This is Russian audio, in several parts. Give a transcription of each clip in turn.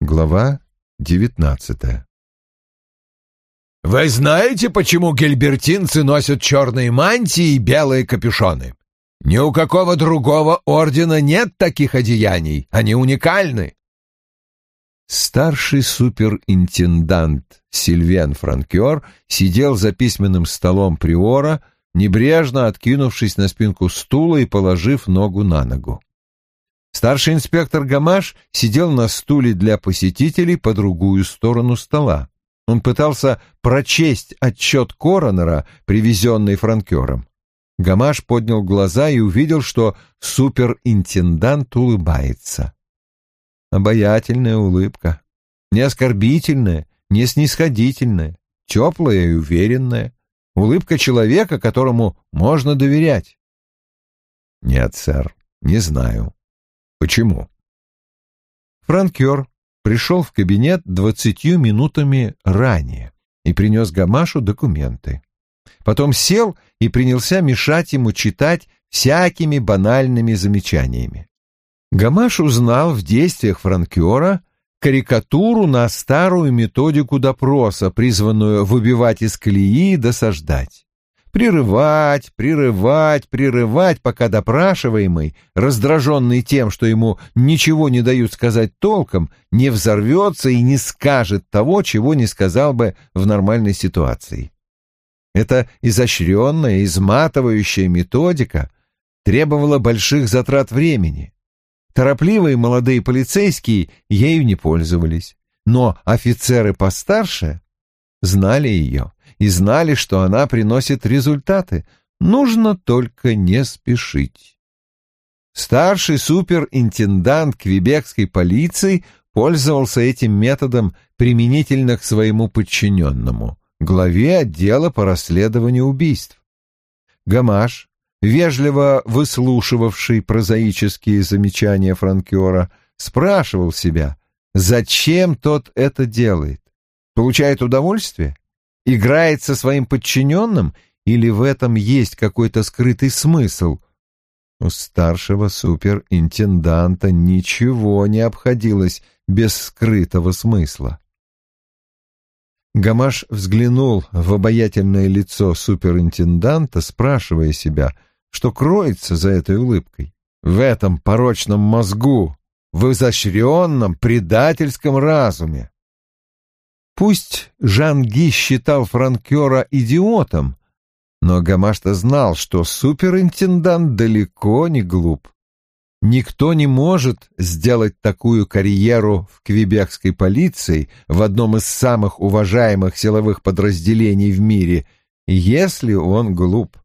Глава девятнадцатая «Вы знаете, почему гельбертинцы носят черные мантии и белые капюшоны? Ни у какого другого ордена нет таких одеяний, они уникальны». Старший суперинтендант Сильвен Франкер сидел за письменным столом приора, небрежно откинувшись на спинку стула и положив ногу на ногу. Старший инспектор Гамаш сидел на стуле для посетителей по другую сторону стола. Он пытался прочесть отчет коронера, привезенный франкером. Гамаш поднял глаза и увидел, что суперинтендант улыбается. Обаятельная улыбка. Не оскорбительная, не снисходительная, теплая и уверенная. Улыбка человека, которому можно доверять. Нет, сэр, не знаю. Почему? Франкер пришел в кабинет двадцатью минутами ранее и принес Гамашу документы. Потом сел и принялся мешать ему читать всякими банальными замечаниями. Гамаш узнал в действиях франкера карикатуру на старую методику допроса, призванную выбивать из колеи и досаждать прерывать, прерывать, прерывать, пока допрашиваемый, раздраженный тем, что ему ничего не дают сказать толком, не взорвется и не скажет того, чего не сказал бы в нормальной ситуации. Эта изощренная, изматывающая методика требовала больших затрат времени. Торопливые молодые полицейские ею не пользовались, но офицеры постарше знали ее и знали, что она приносит результаты. Нужно только не спешить. Старший суперинтендант квебекской полиции пользовался этим методом применительно к своему подчиненному, главе отдела по расследованию убийств. Гамаш, вежливо выслушивавший прозаические замечания франкера, спрашивал себя, зачем тот это делает. Получает удовольствие? Играет со своим подчиненным, или в этом есть какой-то скрытый смысл? У старшего суперинтенданта ничего не обходилось без скрытого смысла. Гамаш взглянул в обаятельное лицо суперинтенданта, спрашивая себя, что кроется за этой улыбкой. В этом порочном мозгу, в изощренном предательском разуме. Пусть Жанги считал франкера идиотом, но Гамашта знал, что суперинтендант далеко не глуп. Никто не может сделать такую карьеру в квебекской полиции в одном из самых уважаемых силовых подразделений в мире, если он глуп.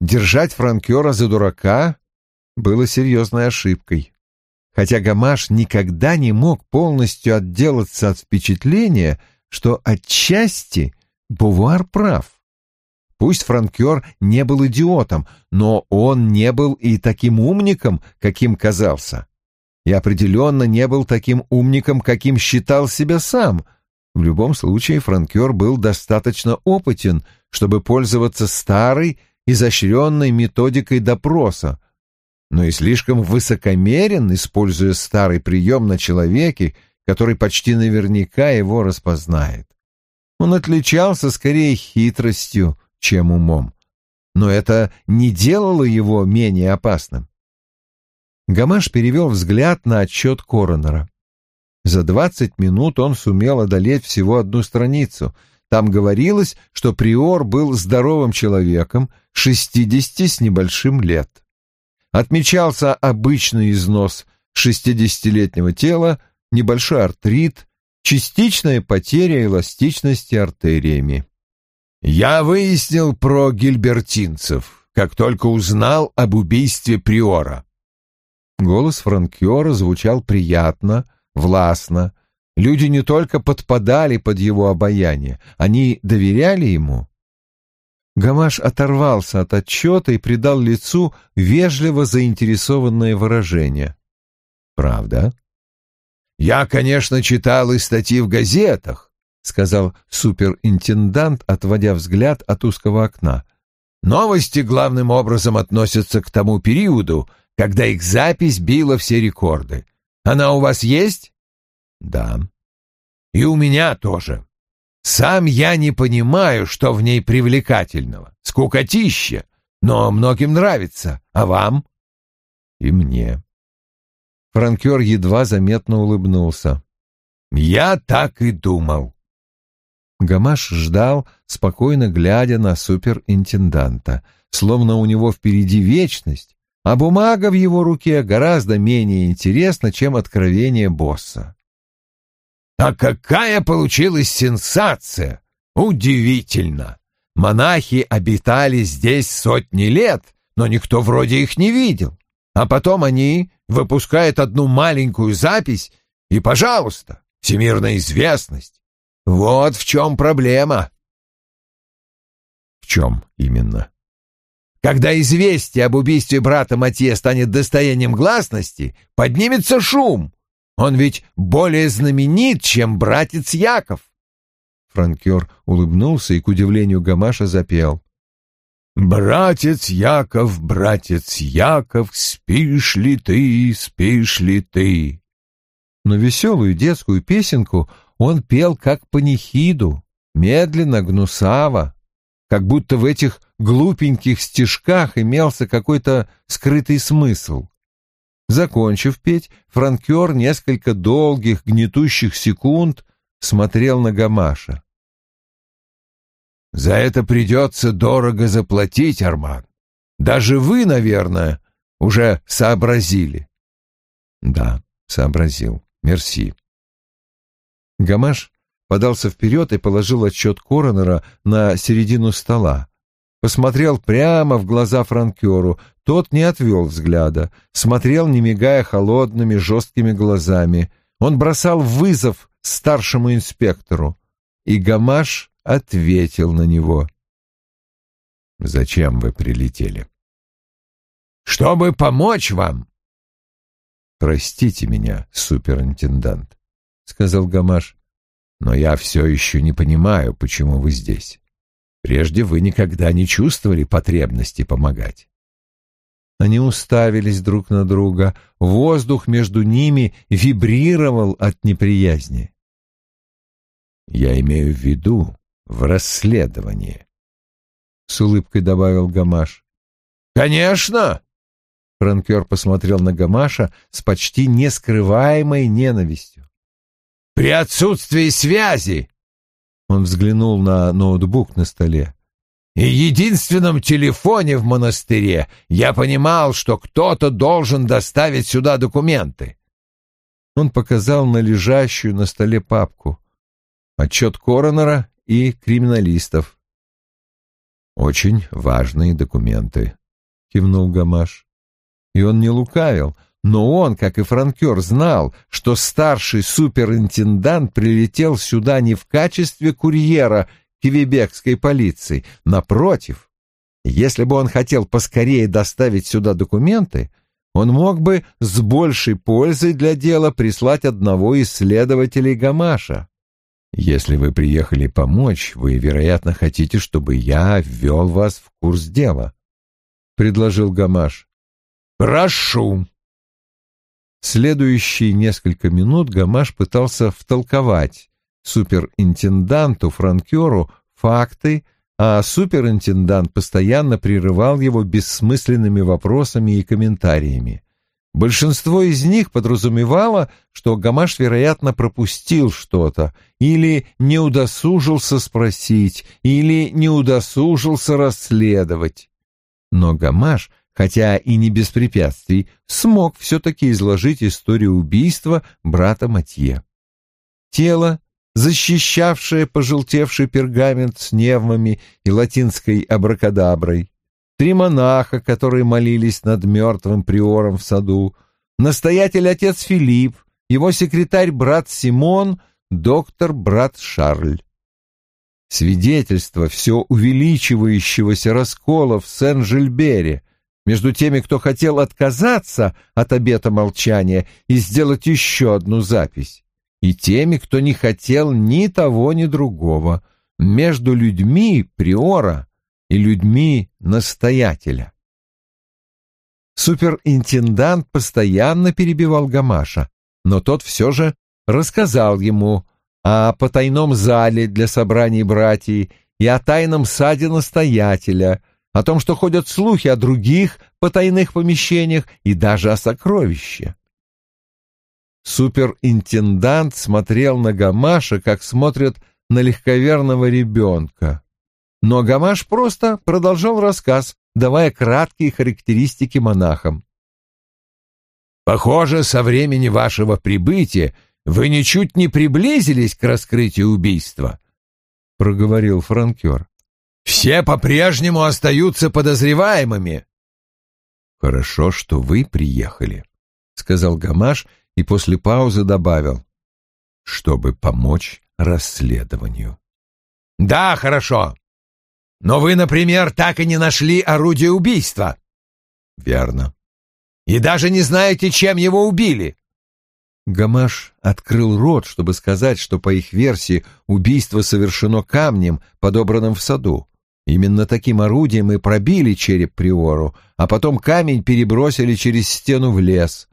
Держать франкера за дурака было серьезной ошибкой хотя Гамаш никогда не мог полностью отделаться от впечатления, что отчасти Бувар прав. Пусть франкер не был идиотом, но он не был и таким умником, каким казался. И определенно не был таким умником, каким считал себя сам. В любом случае франкер был достаточно опытен, чтобы пользоваться старой, изощренной методикой допроса, но и слишком высокомерен, используя старый прием на человеке, который почти наверняка его распознает. Он отличался скорее хитростью, чем умом, но это не делало его менее опасным. Гамаш перевел взгляд на отчет коронера. За двадцать минут он сумел одолеть всего одну страницу. Там говорилось, что приор был здоровым человеком, шестидесяти с небольшим лет отмечался обычный износ шестидесятилетнего тела, небольшой артрит, частичная потеря эластичности артериями. «Я выяснил про гильбертинцев, как только узнал об убийстве Приора». Голос франкера звучал приятно, властно. Люди не только подпадали под его обаяние, они доверяли ему. Гамаш оторвался от отчета и придал лицу вежливо заинтересованное выражение. «Правда?» «Я, конечно, читал и статьи в газетах», — сказал суперинтендант, отводя взгляд от узкого окна. «Новости главным образом относятся к тому периоду, когда их запись била все рекорды. Она у вас есть?» Да. И у меня тоже. Сам я не понимаю, что в ней привлекательного. Скукотища. Но многим нравится. А вам? И мне. Франкер едва заметно улыбнулся. Я так и думал. Гамаш ждал, спокойно глядя на суперинтенданта, словно у него впереди вечность, а бумага в его руке гораздо менее интересна, чем откровение босса. А какая получилась сенсация! Удивительно! Монахи обитали здесь сотни лет, но никто вроде их не видел. А потом они выпускают одну маленькую запись, и, пожалуйста, всемирная известность. Вот в чем проблема. В чем именно? Когда известие об убийстве брата Матье станет достоянием гласности, поднимется шум. Он ведь более знаменит, чем братец Яков. Франкер улыбнулся и, к удивлению Гамаша, запел. «Братец Яков, братец Яков, спишь ли ты, спишь ли ты?» Но веселую детскую песенку он пел как панихиду, медленно, гнусаво, как будто в этих глупеньких стишках имелся какой-то скрытый смысл. Закончив петь, франкер несколько долгих гнетущих секунд смотрел на Гамаша. «За это придется дорого заплатить, Арман. Даже вы, наверное, уже сообразили». «Да, сообразил. Мерси». Гамаш подался вперед и положил отчет коронера на середину стола. Посмотрел прямо в глаза франкеру. Тот не отвел взгляда, смотрел, не мигая холодными, жесткими глазами. Он бросал вызов старшему инспектору, и Гамаш ответил на него. «Зачем вы прилетели?» «Чтобы помочь вам!» «Простите меня, суперинтендант», — сказал Гамаш, «но я все еще не понимаю, почему вы здесь. Прежде вы никогда не чувствовали потребности помогать». Они уставились друг на друга, воздух между ними вибрировал от неприязни. «Я имею в виду в расследовании», — с улыбкой добавил Гамаш. «Конечно!» Франкер посмотрел на Гамаша с почти нескрываемой ненавистью. «При отсутствии связи!» Он взглянул на ноутбук на столе и единственном телефоне в монастыре я понимал, что кто-то должен доставить сюда документы. Он показал на лежащую на столе папку. Отчет коронера и криминалистов. «Очень важные документы», — кивнул Гамаш. И он не лукавил, но он, как и франкер, знал, что старший суперинтендант прилетел сюда не в качестве курьера квебекской полиции. Напротив, если бы он хотел поскорее доставить сюда документы, он мог бы с большей пользой для дела прислать одного из следователей Гамаша. Если вы приехали помочь, вы, вероятно, хотите, чтобы я ввел вас в курс дела, — предложил Гамаш. «Прошу!» Следующие несколько минут Гамаш пытался втолковать суперинтенданту Франкеру факты, а суперинтендант постоянно прерывал его бессмысленными вопросами и комментариями. Большинство из них подразумевало, что Гамаш, вероятно, пропустил что-то, или не удосужился спросить, или не удосужился расследовать. Но Гамаш, хотя и не без препятствий, смог все-таки изложить историю убийства брата Матье. Тело защищавшая пожелтевший пергамент с невмами и латинской абракадаброй, три монаха, которые молились над мертвым приором в саду, настоятель отец Филипп, его секретарь брат Симон, доктор брат Шарль. Свидетельство все увеличивающегося раскола в Сен-Жильбере между теми, кто хотел отказаться от обета молчания и сделать еще одну запись, и теми, кто не хотел ни того, ни другого, между людьми приора и людьми настоятеля. Суперинтендант постоянно перебивал Гамаша, но тот все же рассказал ему о потайном зале для собраний братьев и о тайном саде настоятеля, о том, что ходят слухи о других потайных помещениях и даже о сокровище. Суперинтендант смотрел на Гамаша, как смотрят на легковерного ребенка. Но Гамаш просто продолжал рассказ, давая краткие характеристики монахам. «Похоже, со времени вашего прибытия вы ничуть не приблизились к раскрытию убийства», — проговорил франкер. «Все по-прежнему остаются подозреваемыми». «Хорошо, что вы приехали», — сказал Гамаш и после паузы добавил, «чтобы помочь расследованию». «Да, хорошо. Но вы, например, так и не нашли орудие убийства». «Верно». «И даже не знаете, чем его убили». Гамаш открыл рот, чтобы сказать, что, по их версии, убийство совершено камнем, подобранным в саду. Именно таким орудием и пробили череп Приору, а потом камень перебросили через стену в лес.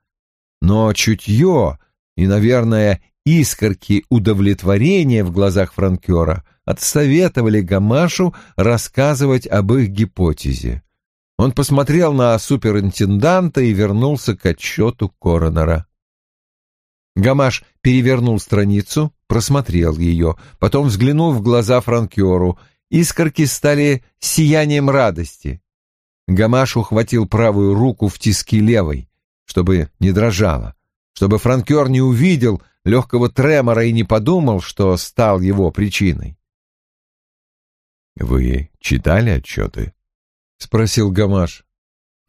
Но чутье и, наверное, искорки удовлетворения в глазах франкера отсоветовали Гамашу рассказывать об их гипотезе. Он посмотрел на суперинтенданта и вернулся к отчету коронера. Гамаш перевернул страницу, просмотрел ее, потом взглянул в глаза франкеру. Искорки стали сиянием радости. Гамаш ухватил правую руку в тиски левой, чтобы не дрожала, чтобы франкер не увидел легкого тремора и не подумал, что стал его причиной. «Вы читали отчеты?» — спросил Гамаш.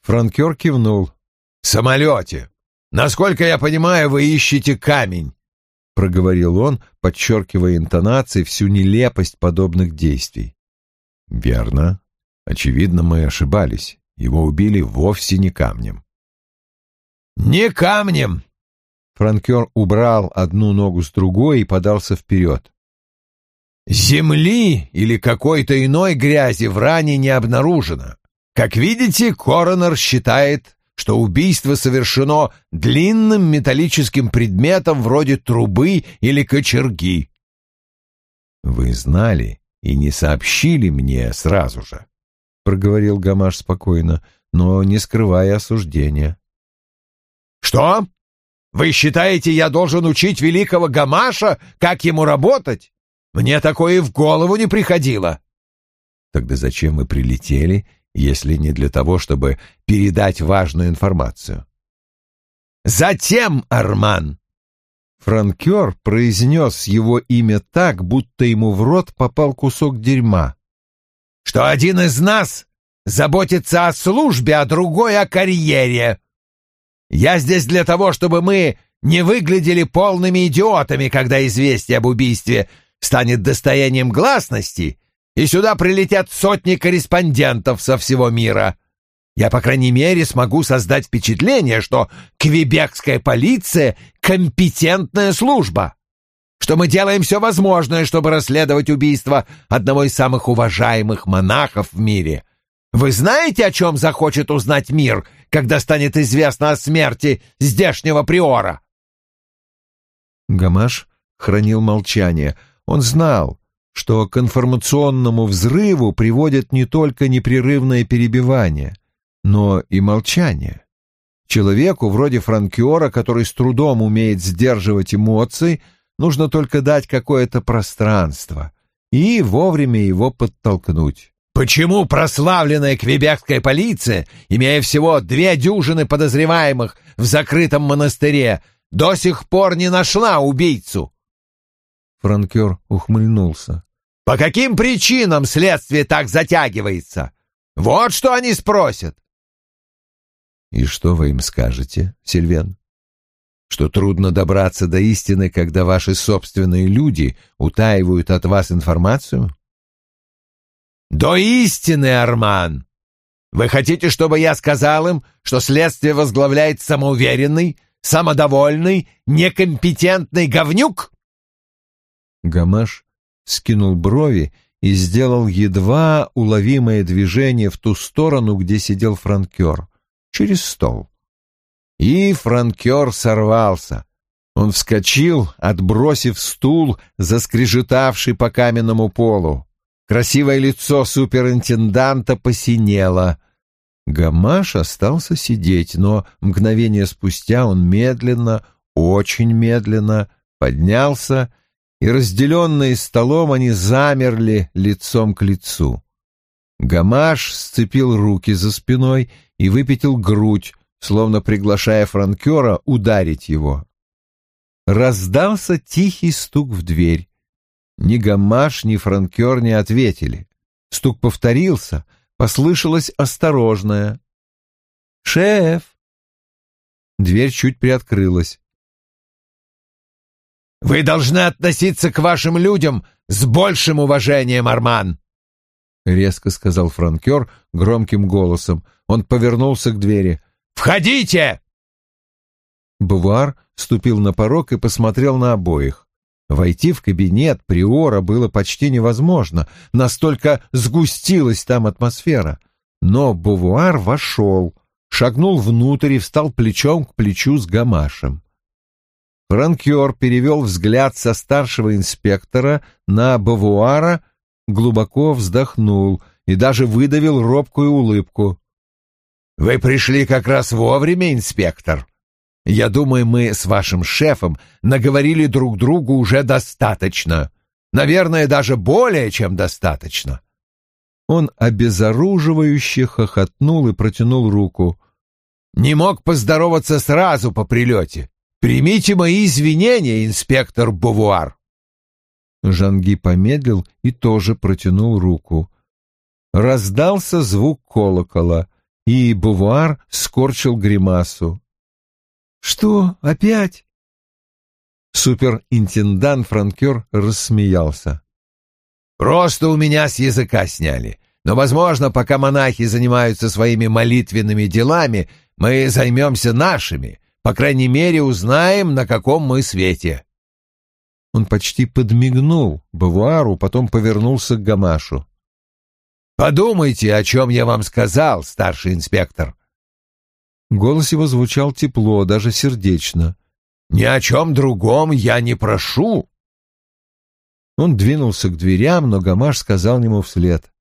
Франкер кивнул. «В самолете. Насколько я понимаю, вы ищете камень», — проговорил он, подчеркивая интонацией всю нелепость подобных действий. «Верно. Очевидно, мы ошибались. Его убили вовсе не камнем». «Не камнем!» Франкер убрал одну ногу с другой и подался вперед. «Земли или какой-то иной грязи в ране не обнаружено. Как видите, коронер считает, что убийство совершено длинным металлическим предметом вроде трубы или кочерги». «Вы знали и не сообщили мне сразу же», — проговорил Гамаш спокойно, но не скрывая осуждения. «Что? Вы считаете, я должен учить великого Гамаша, как ему работать? Мне такое и в голову не приходило». «Тогда зачем вы прилетели, если не для того, чтобы передать важную информацию?» «Затем, Арман!» Франкер произнес его имя так, будто ему в рот попал кусок дерьма. «Что один из нас заботится о службе, а другой о карьере. Я здесь для того, чтобы мы не выглядели полными идиотами, когда известие об убийстве станет достоянием гласности, и сюда прилетят сотни корреспондентов со всего мира. Я, по крайней мере, смогу создать впечатление, что квебекская полиция — компетентная служба, что мы делаем все возможное, чтобы расследовать убийство одного из самых уважаемых монахов в мире. Вы знаете, о чем захочет узнать мир, когда станет известно о смерти здешнего приора?» Гамаш хранил молчание. Он знал, что к информационному взрыву приводит не только непрерывное перебивание, но и молчание. Человеку вроде франкера, который с трудом умеет сдерживать эмоции, нужно только дать какое-то пространство и вовремя его подтолкнуть. Почему прославленная квебекская полиция, имея всего две дюжины подозреваемых в закрытом монастыре, до сих пор не нашла убийцу? Франкер ухмыльнулся. По каким причинам следствие так затягивается? Вот что они спросят. И что вы им скажете, Сильвен? Что трудно добраться до истины, когда ваши собственные люди утаивают от вас информацию? До истины, Арман! Вы хотите, чтобы я сказал им, что следствие возглавляет самоуверенный, самодовольный, некомпетентный говнюк?» Гамаш скинул брови и сделал едва уловимое движение в ту сторону, где сидел франкер, через стол. И франкер сорвался. Он вскочил, отбросив стул, заскрежетавший по каменному полу. Красивое лицо суперинтенданта посинело. Гамаш остался сидеть, но мгновение спустя он медленно, очень медленно поднялся, и, разделенные столом, они замерли лицом к лицу. Гамаш сцепил руки за спиной и выпятил грудь, словно приглашая франкера ударить его. Раздался тихий стук в дверь. Ни Гамаш, ни франкер не ответили. Стук повторился, послышалось осторожное. «Шеф!» Дверь чуть приоткрылась. «Вы должны относиться к вашим людям с большим уважением, Арман!» — резко сказал франкер громким голосом. Он повернулся к двери. «Входите!» Бувар ступил на порог и посмотрел на обоих. Войти в кабинет приора было почти невозможно, настолько сгустилась там атмосфера. Но Бувуар вошел, шагнул внутрь и встал плечом к плечу с Гамашем. Франкер перевел взгляд со старшего инспектора на Бавуара, глубоко вздохнул и даже выдавил робкую улыбку. «Вы пришли как раз вовремя, инспектор. Я думаю, мы с вашим шефом наговорили друг другу уже достаточно. Наверное, даже более чем достаточно». Он обезоруживающе хохотнул и протянул руку. «Не мог поздороваться сразу по прилете. Примите мои извинения, инспектор Бувуар. Жанги помедлил и тоже протянул руку. Раздался звук колокола, и Бувуар скорчил гримасу. «Что, опять?» Суперинтендант Франкер рассмеялся. «Просто у меня с языка сняли. Но, возможно, пока монахи занимаются своими молитвенными делами, мы займемся нашими, по крайней мере, узнаем, на каком мы свете». Он почти подмигнул Бавуару, потом повернулся к Гамашу. «Подумайте, о чем я вам сказал, старший инспектор». Голос его звучал тепло, даже сердечно. «Ни о чем другом я не прошу». Он двинулся к дверям, но Гамаш сказал ему вслед.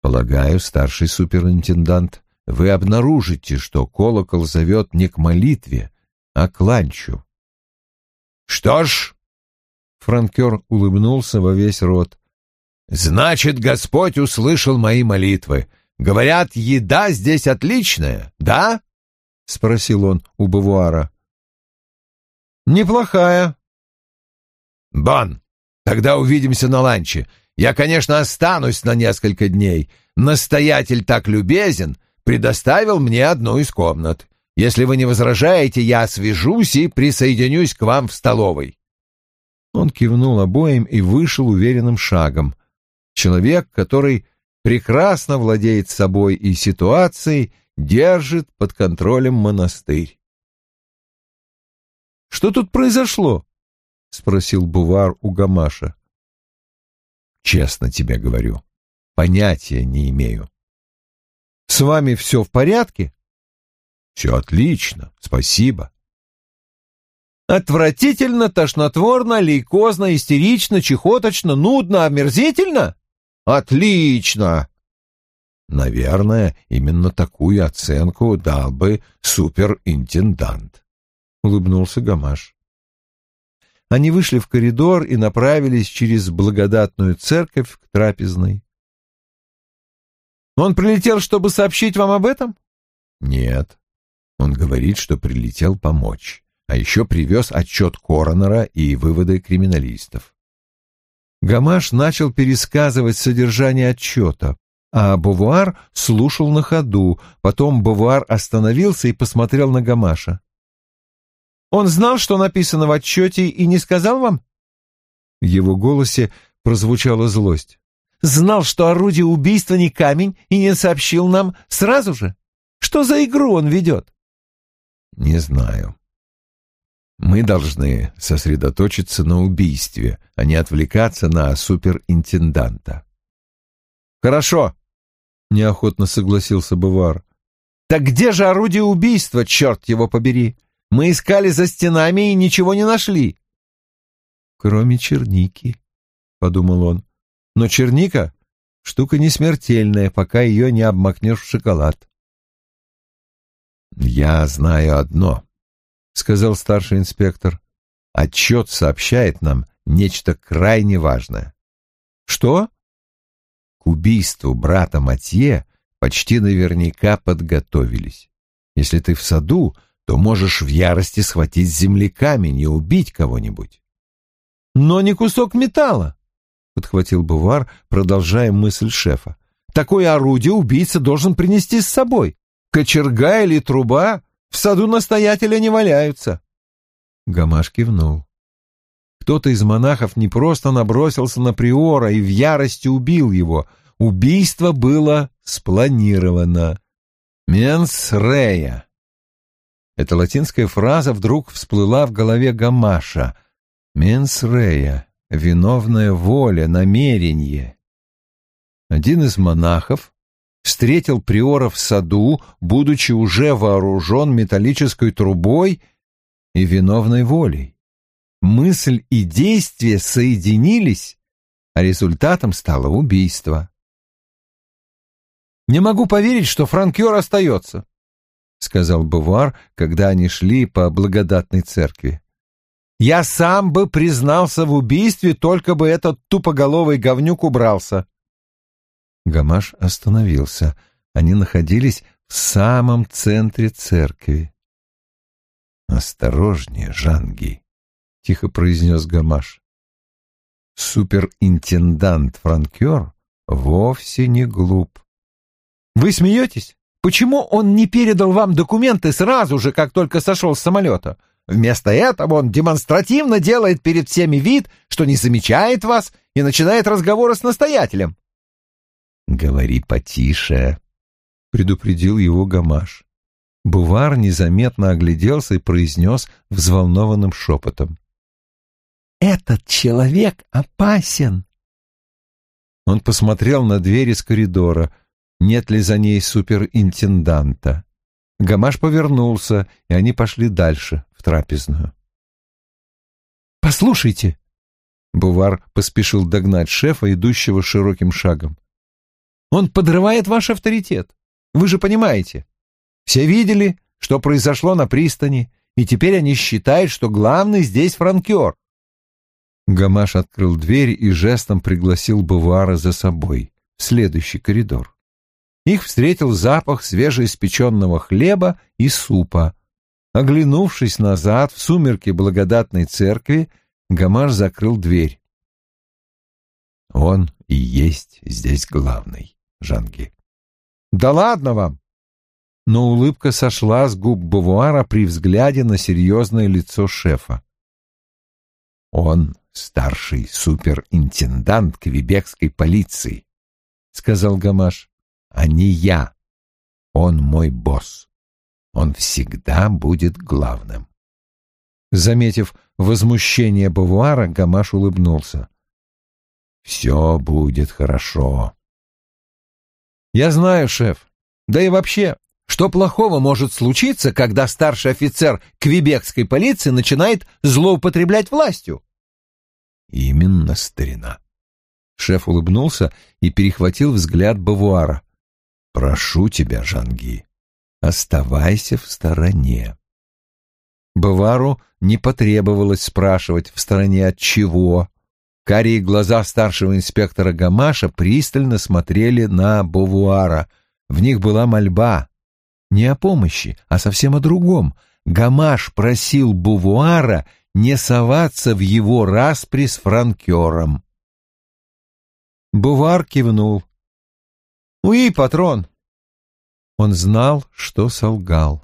«Полагаю, старший суперинтендант, вы обнаружите, что колокол зовет не к молитве, а к ланчу. «Что ж...» — франкер улыбнулся во весь рот. «Значит, Господь услышал мои молитвы. Говорят, еда здесь отличная, да?» — спросил он у Бавуара. «Неплохая». «Бон, тогда увидимся на ланче. Я, конечно, останусь на несколько дней. Настоятель так любезен, предоставил мне одну из комнат. Если вы не возражаете, я свяжусь и присоединюсь к вам в столовой». Он кивнул обоим и вышел уверенным шагом. Человек, который прекрасно владеет собой и ситуацией, держит под контролем монастырь. «Что тут произошло?» — спросил Бувар у Гамаша. «Честно тебе говорю, понятия не имею. С вами все в порядке? Все отлично, спасибо. Отвратительно, тошнотворно, лейкозно, истерично, чехоточно, нудно, омерзительно? Отлично! Наверное, именно такую оценку дал бы суперинтендант, — улыбнулся Гамаш. Они вышли в коридор и направились через благодатную церковь к трапезной. Он прилетел, чтобы сообщить вам об этом? Нет. Он говорит, что прилетел помочь. А еще привез отчет коронера и выводы криминалистов. Гамаш начал пересказывать содержание отчета, а Бувуар слушал на ходу. Потом Бувуар остановился и посмотрел на Гамаша. «Он знал, что написано в отчете, и не сказал вам?» В его голосе прозвучала злость знал, что орудие убийства не камень и не сообщил нам сразу же? Что за игру он ведет? Не знаю. Мы должны сосредоточиться на убийстве, а не отвлекаться на суперинтенданта. Хорошо, неохотно согласился Бувар. Так где же орудие убийства, черт его побери? Мы искали за стенами и ничего не нашли. Кроме черники, — подумал он. Но черника — штука не смертельная, пока ее не обмакнешь в шоколад. «Я знаю одно», — сказал старший инспектор. «Отчет сообщает нам нечто крайне важное». «Что?» К убийству брата Матье почти наверняка подготовились. Если ты в саду, то можешь в ярости схватить земли камень и убить кого-нибудь. «Но не кусок металла», — подхватил Бувар, продолжая мысль шефа. «Такое орудие убийца должен принести с собой. Кочерга или труба в саду настоятеля не валяются». Гамаш кивнул. Кто-то из монахов не просто набросился на приора и в ярости убил его. Убийство было спланировано. «Менс рея». Эта латинская фраза вдруг всплыла в голове Гамаша. «Менс рея» — виновная воля, намерение. Один из монахов встретил приора в саду, будучи уже вооружен металлической трубой и виновной волей. Мысль и действие соединились, а результатом стало убийство. «Не могу поверить, что франкер остается», — сказал Бувар, когда они шли по благодатной церкви. «Я сам бы признался в убийстве, только бы этот тупоголовый говнюк убрался». Гамаш остановился. Они находились в самом центре церкви. «Осторожнее, Жанги», — тихо произнес Гамаш. «Суперинтендант Франкер вовсе не глуп. Вы смеетесь? Почему он не передал вам документы сразу же, как только сошел с самолета? Вместо этого он демонстративно делает перед всеми вид, что не замечает вас и начинает разговоры с настоятелем. «Говори потише», — предупредил его Гамаш. Бувар незаметно огляделся и произнес взволнованным шепотом. «Этот человек опасен!» Он посмотрел на дверь из коридора — нет ли за ней суперинтенданта. Гамаш повернулся, и они пошли дальше, в трапезную. «Послушайте!» Бувар поспешил догнать шефа, идущего широким шагом. «Он подрывает ваш авторитет. Вы же понимаете. Все видели, что произошло на пристани, и теперь они считают, что главный здесь франкер». Гамаш открыл дверь и жестом пригласил Бувара за собой, в следующий коридор. Их встретил запах свежеиспеченного хлеба и супа. Оглянувшись назад в сумерки благодатной церкви, Гамаш закрыл дверь. «Он и есть здесь главный, Жанги». «Да ладно вам!» Но улыбка сошла с губ Бавуара при взгляде на серьезное лицо шефа. «Он старший суперинтендант квебекской полиции», — сказал Гамаш а не я. Он мой босс. Он всегда будет главным. Заметив возмущение Бавуара, Гамаш улыбнулся. «Все будет хорошо». «Я знаю, шеф. Да и вообще, что плохого может случиться, когда старший офицер квебекской полиции начинает злоупотреблять властью?» «Именно, старина». Шеф улыбнулся и перехватил взгляд Бавуара. Прошу тебя, Жанги, оставайся в стороне. Бавару не потребовалось спрашивать, в стороне от чего. Карие глаза старшего инспектора Гамаша пристально смотрели на Бавуара. В них была мольба. Не о помощи, а совсем о другом. Гамаш просил Бувуара не соваться в его распри с франкером. Бувар кивнул. «Уи, патрон!» Он знал, что солгал.